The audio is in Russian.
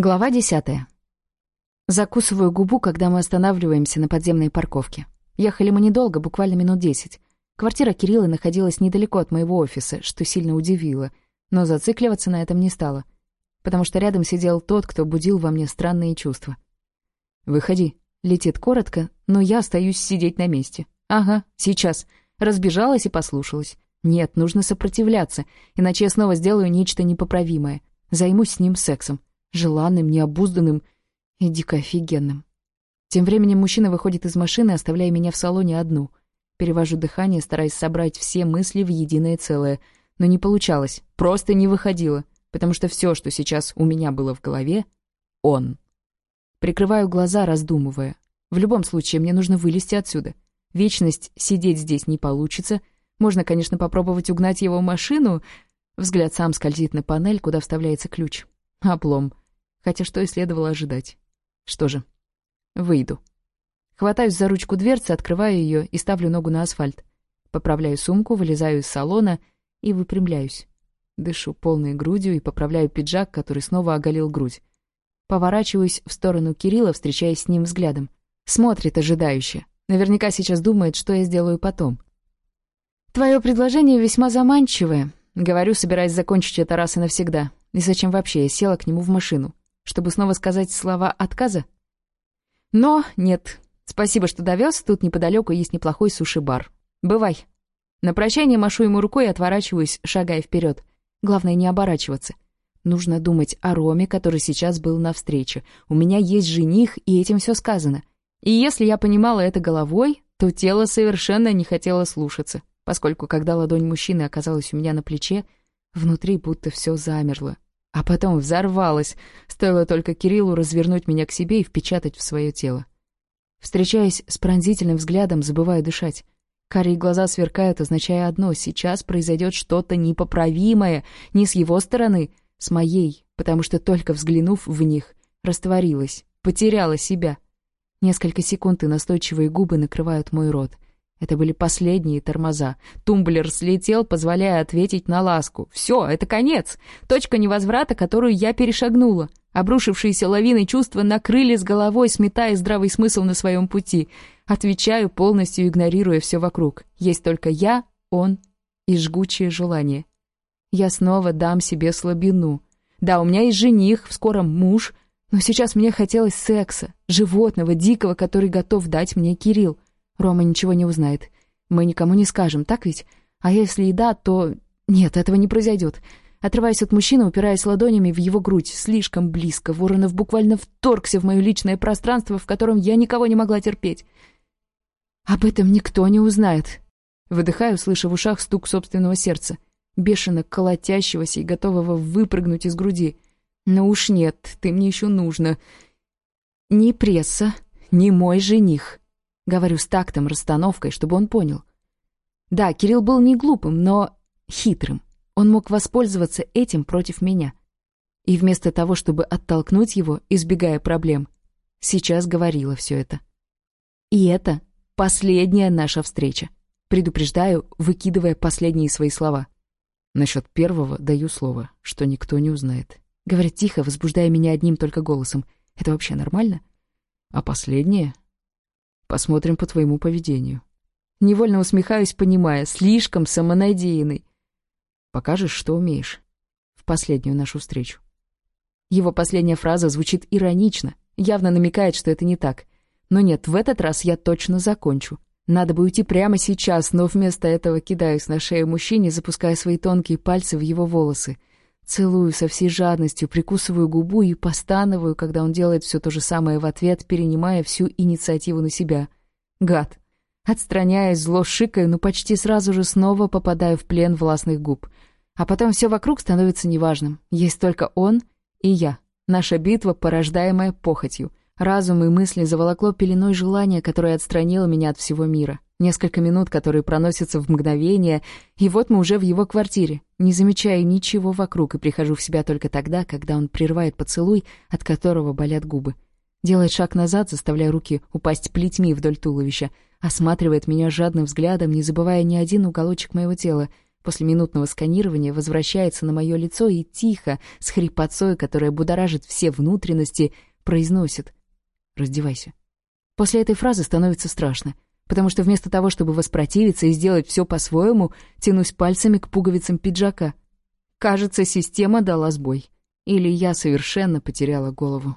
Глава десятая. Закусываю губу, когда мы останавливаемся на подземной парковке. Ехали мы недолго, буквально минут десять. Квартира Кирилла находилась недалеко от моего офиса, что сильно удивило, но зацикливаться на этом не стало, потому что рядом сидел тот, кто будил во мне странные чувства. «Выходи». Летит коротко, но я остаюсь сидеть на месте. «Ага, сейчас». Разбежалась и послушалась. «Нет, нужно сопротивляться, иначе я снова сделаю нечто непоправимое. Займусь с ним сексом желанным, необузданным и дико офигенным. Тем временем мужчина выходит из машины, оставляя меня в салоне одну. Перевожу дыхание, стараясь собрать все мысли в единое целое. Но не получалось, просто не выходило, потому что все, что сейчас у меня было в голове — он. Прикрываю глаза, раздумывая. В любом случае, мне нужно вылезти отсюда. Вечность сидеть здесь не получится. Можно, конечно, попробовать угнать его машину. Взгляд сам скользит на панель, куда вставляется ключ. Оплом. Хотя что и следовало ожидать. Что же, выйду. Хватаюсь за ручку дверцы, открываю ее и ставлю ногу на асфальт. Поправляю сумку, вылезаю из салона и выпрямляюсь. Дышу полной грудью и поправляю пиджак, который снова оголил грудь. Поворачиваюсь в сторону Кирилла, встречаясь с ним взглядом. Смотрит ожидающе. Наверняка сейчас думает, что я сделаю потом. «Твое предложение весьма заманчивое», — говорю, собираясь закончить это раз и навсегда. Незачем вообще я села к нему в машину, чтобы снова сказать слова отказа? Но нет. Спасибо, что довез. Тут неподалеку есть неплохой суши-бар. Бывай. На прощание машу ему рукой и отворачиваюсь, шагая вперед. Главное не оборачиваться. Нужно думать о Роме, который сейчас был на встрече. У меня есть жених, и этим все сказано. И если я понимала это головой, то тело совершенно не хотело слушаться, поскольку когда ладонь мужчины оказалась у меня на плече, Внутри будто все замерло. А потом взорвалось. Стоило только Кириллу развернуть меня к себе и впечатать в свое тело. Встречаясь с пронзительным взглядом, забываю дышать. Карие глаза сверкают, означая одно — сейчас произойдет что-то непоправимое, не с его стороны, с моей, потому что только взглянув в них, растворилась, потеряла себя. Несколько секунд и настойчивые губы накрывают мой рот — это были последние тормоза. Тумблер слетел, позволяя ответить на ласку. «Все, это конец! Точка невозврата, которую я перешагнула!» Обрушившиеся лавины чувства накрыли с головой, сметая здравый смысл на своем пути. Отвечаю, полностью игнорируя все вокруг. Есть только я, он и жгучее желание. Я снова дам себе слабину. Да, у меня есть жених, в скором муж, но сейчас мне хотелось секса, животного, дикого, который готов дать мне Кирилл. Рома ничего не узнает. Мы никому не скажем, так ведь? А если и да, то... Нет, этого не произойдет. Отрываясь от мужчины, упираясь ладонями в его грудь, слишком близко, Воронов буквально вторгся в мое личное пространство, в котором я никого не могла терпеть. «Об этом никто не узнает», — выдыхаю, слыша в ушах стук собственного сердца, бешено колотящегося и готового выпрыгнуть из груди. «Ну уж нет, ты мне еще нужно. Ни пресса, ни мой жених». Говорю с тактом, расстановкой, чтобы он понял. Да, Кирилл был не глупым, но хитрым. Он мог воспользоваться этим против меня. И вместо того, чтобы оттолкнуть его, избегая проблем, сейчас говорила все это. И это последняя наша встреча. Предупреждаю, выкидывая последние свои слова. Насчет первого даю слово, что никто не узнает. Говорит тихо, возбуждая меня одним только голосом. Это вообще нормально? А последнее Посмотрим по твоему поведению. Невольно усмехаюсь, понимая, слишком самонадеянный. Покажешь, что умеешь. В последнюю нашу встречу. Его последняя фраза звучит иронично, явно намекает, что это не так. Но нет, в этот раз я точно закончу. Надо бы уйти прямо сейчас, но вместо этого кидаюсь на шею мужчине, запуская свои тонкие пальцы в его волосы. Целую со всей жадностью, прикусываю губу и постановую, когда он делает все то же самое в ответ, перенимая всю инициативу на себя. Гад. Отстраняясь, зло шикаю, но почти сразу же снова попадаю в плен властных губ. А потом все вокруг становится неважным. Есть только он и я. Наша битва, порождаемая похотью. Разум и мысли заволокло пеленой желания, которое отстранило меня от всего мира. Несколько минут, которые проносятся в мгновение, и вот мы уже в его квартире. Не замечая ничего вокруг и прихожу в себя только тогда, когда он прерывает поцелуй, от которого болят губы. Делает шаг назад, заставляя руки упасть плетьми вдоль туловища. Осматривает меня жадным взглядом, не забывая ни один уголочек моего тела. После минутного сканирования возвращается на мое лицо и тихо, с хрипотцой, которая будоражит все внутренности, произносит «Раздевайся». После этой фразы становится страшно — потому что вместо того, чтобы воспротивиться и сделать все по-своему, тянусь пальцами к пуговицам пиджака. Кажется, система дала сбой. Или я совершенно потеряла голову.